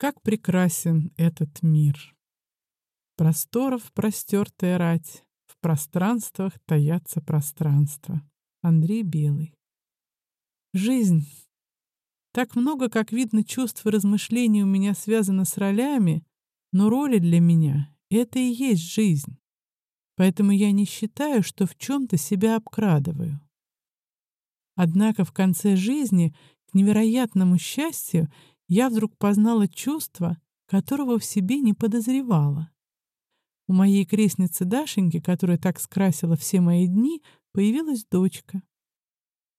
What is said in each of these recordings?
Как прекрасен этот мир! Просторов простертая рать, в пространствах таятся пространства. Андрей Белый. Жизнь. Так много, как видно, чувств и размышлений у меня связано с ролями, но роли для меня — это и есть жизнь. Поэтому я не считаю, что в чем-то себя обкрадываю. Однако в конце жизни, к невероятному счастью, я вдруг познала чувство, которого в себе не подозревала. У моей крестницы Дашеньки, которая так скрасила все мои дни, появилась дочка.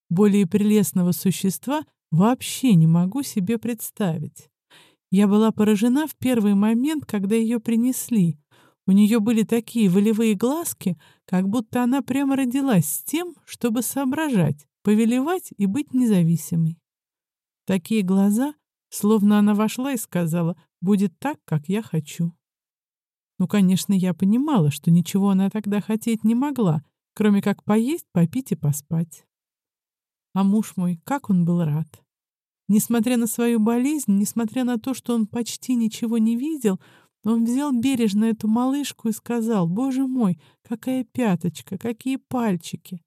Более прелестного существа вообще не могу себе представить. Я была поражена в первый момент, когда ее принесли. У нее были такие волевые глазки, как будто она прямо родилась с тем, чтобы соображать, повелевать и быть независимой. Такие глаза, словно она вошла и сказала «будет так, как я хочу». Ну, конечно, я понимала, что ничего она тогда хотеть не могла, кроме как поесть, попить и поспать. А муж мой, как он был рад. Несмотря на свою болезнь, несмотря на то, что он почти ничего не видел, он взял бережно эту малышку и сказал, «Боже мой, какая пяточка, какие пальчики!»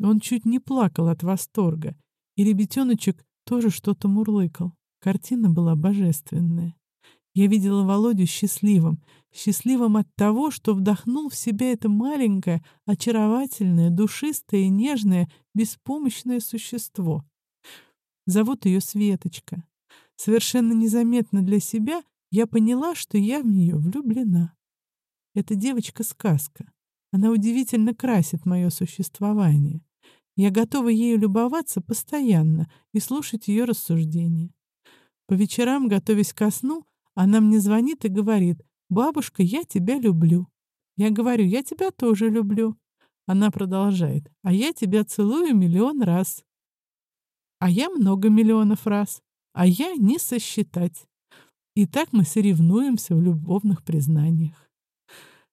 Он чуть не плакал от восторга, и ребятеночек тоже что-то мурлыкал. Картина была божественная. Я видела Володю счастливым, счастливым от того, что вдохнул в себя это маленькое, очаровательное, душистое, нежное, беспомощное существо. Зовут ее Светочка. Совершенно незаметно для себя я поняла, что я в нее влюблена. Эта девочка-сказка. Она удивительно красит мое существование. Я готова ею любоваться постоянно и слушать ее рассуждения. По вечерам, готовясь ко сну, она мне звонит и говорит, «Бабушка, я тебя люблю». Я говорю, «Я тебя тоже люблю». Она продолжает, «А я тебя целую миллион раз». А я много миллионов раз. А я не сосчитать. И так мы соревнуемся в любовных признаниях.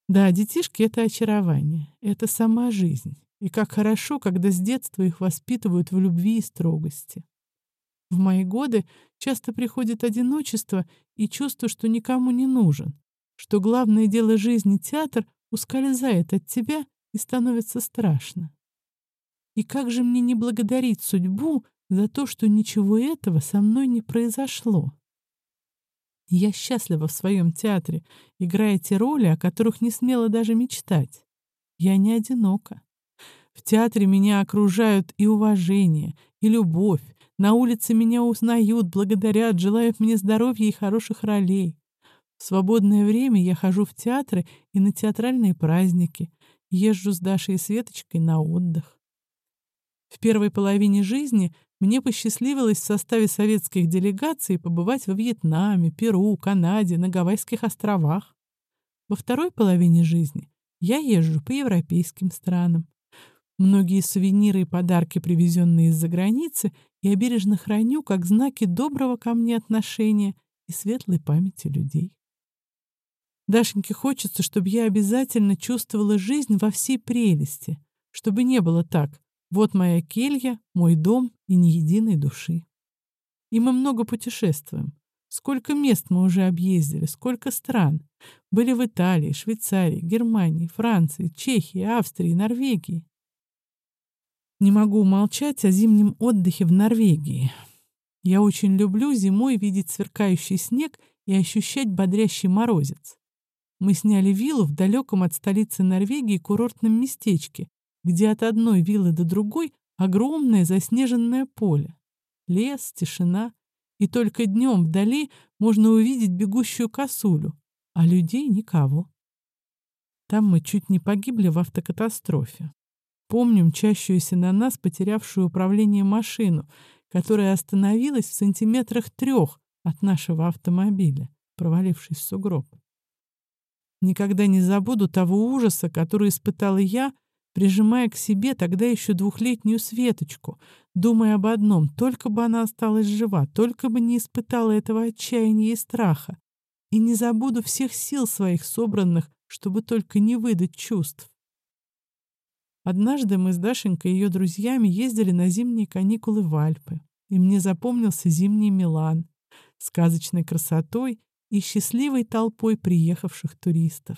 Да, детишки — это очарование, это сама жизнь. И как хорошо, когда с детства их воспитывают в любви и строгости. В мои годы часто приходит одиночество и чувство, что никому не нужен, что главное дело жизни театр ускользает от тебя и становится страшно. И как же мне не благодарить судьбу за то, что ничего этого со мной не произошло? Я счастлива в своем театре, играя те роли, о которых не смела даже мечтать. Я не одинока. В театре меня окружают и уважение, и любовь, на улице меня узнают, благодарят, желают мне здоровья и хороших ролей. В свободное время я хожу в театры и на театральные праздники, езжу с Дашей и Светочкой на отдых. В первой половине жизни мне посчастливилось в составе советских делегаций побывать во Вьетнаме, Перу, Канаде, на Гавайских островах. Во второй половине жизни я езжу по европейским странам. Многие сувениры и подарки, привезенные из-за границы, я бережно храню как знаки доброго ко мне отношения и светлой памяти людей. Дашеньке хочется, чтобы я обязательно чувствовала жизнь во всей прелести, чтобы не было так «вот моя келья, мой дом и ни единой души». И мы много путешествуем. Сколько мест мы уже объездили, сколько стран. Были в Италии, Швейцарии, Германии, Франции, Чехии, Австрии, Норвегии. Не могу умолчать о зимнем отдыхе в Норвегии. Я очень люблю зимой видеть сверкающий снег и ощущать бодрящий морозец. Мы сняли виллу в далеком от столицы Норвегии курортном местечке, где от одной виллы до другой огромное заснеженное поле. Лес, тишина, и только днем вдали можно увидеть бегущую косулю, а людей никого. Там мы чуть не погибли в автокатастрофе. Помню мчащуюся на нас, потерявшую управление машину, которая остановилась в сантиметрах трех от нашего автомобиля, провалившись в сугроб. Никогда не забуду того ужаса, который испытала я, прижимая к себе тогда еще двухлетнюю Светочку, думая об одном, только бы она осталась жива, только бы не испытала этого отчаяния и страха. И не забуду всех сил своих собранных, чтобы только не выдать чувств. Однажды мы с Дашенькой и ее друзьями ездили на зимние каникулы в Альпы, и мне запомнился зимний Милан. сказочной красотой и счастливой толпой приехавших туристов.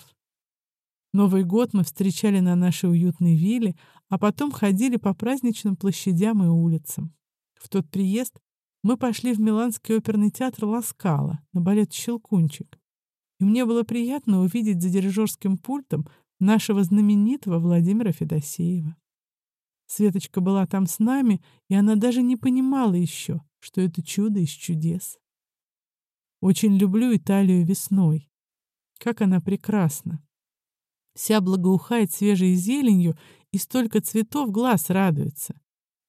Новый год мы встречали на нашей уютной вилле, а потом ходили по праздничным площадям и улицам. В тот приезд мы пошли в Миланский оперный театр Ласкала на балет «Щелкунчик». И мне было приятно увидеть за дирижерским пультом нашего знаменитого Владимира Федосеева. Светочка была там с нами, и она даже не понимала еще, что это чудо из чудес. Очень люблю Италию весной. Как она прекрасна. Вся благоухает свежей зеленью, и столько цветов глаз радуется.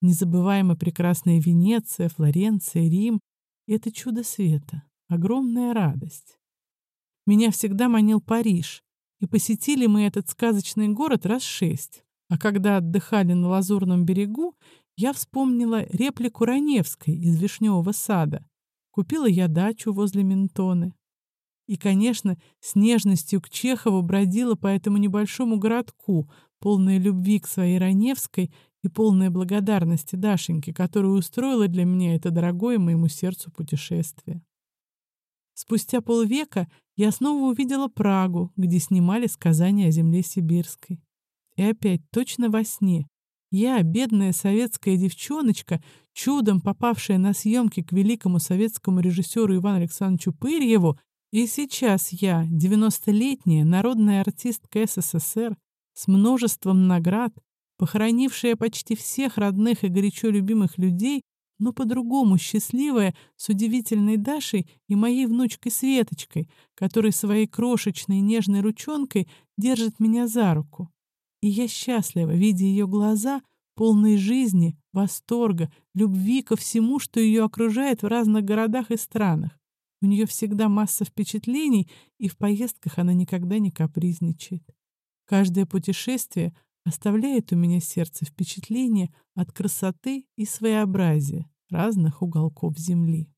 Незабываемо прекрасная Венеция, Флоренция, Рим — это чудо света, огромная радость. Меня всегда манил Париж, и посетили мы этот сказочный город раз шесть. А когда отдыхали на Лазурном берегу, я вспомнила реплику Раневской из «Вишневого сада». Купила я дачу возле Ментоны. И, конечно, с нежностью к Чехову бродила по этому небольшому городку, полной любви к своей Раневской и полной благодарности Дашеньке, которая устроила для меня это дорогое моему сердцу путешествие. Спустя полвека я снова увидела Прагу, где снимали сказания о земле сибирской. И опять точно во сне. Я, бедная советская девчоночка, чудом попавшая на съемки к великому советскому режиссеру Ивану Александровичу Пырьеву, и сейчас я, 90-летняя народная артистка СССР, с множеством наград, похоронившая почти всех родных и горячо любимых людей, но по-другому счастливая с удивительной Дашей и моей внучкой Светочкой, которая своей крошечной нежной ручонкой держит меня за руку. И я счастлива, видя ее глаза, полные жизни, восторга, любви ко всему, что ее окружает в разных городах и странах. У нее всегда масса впечатлений, и в поездках она никогда не капризничает. Каждое путешествие оставляет у меня сердце впечатление от красоты и своеобразия разных уголков Земли.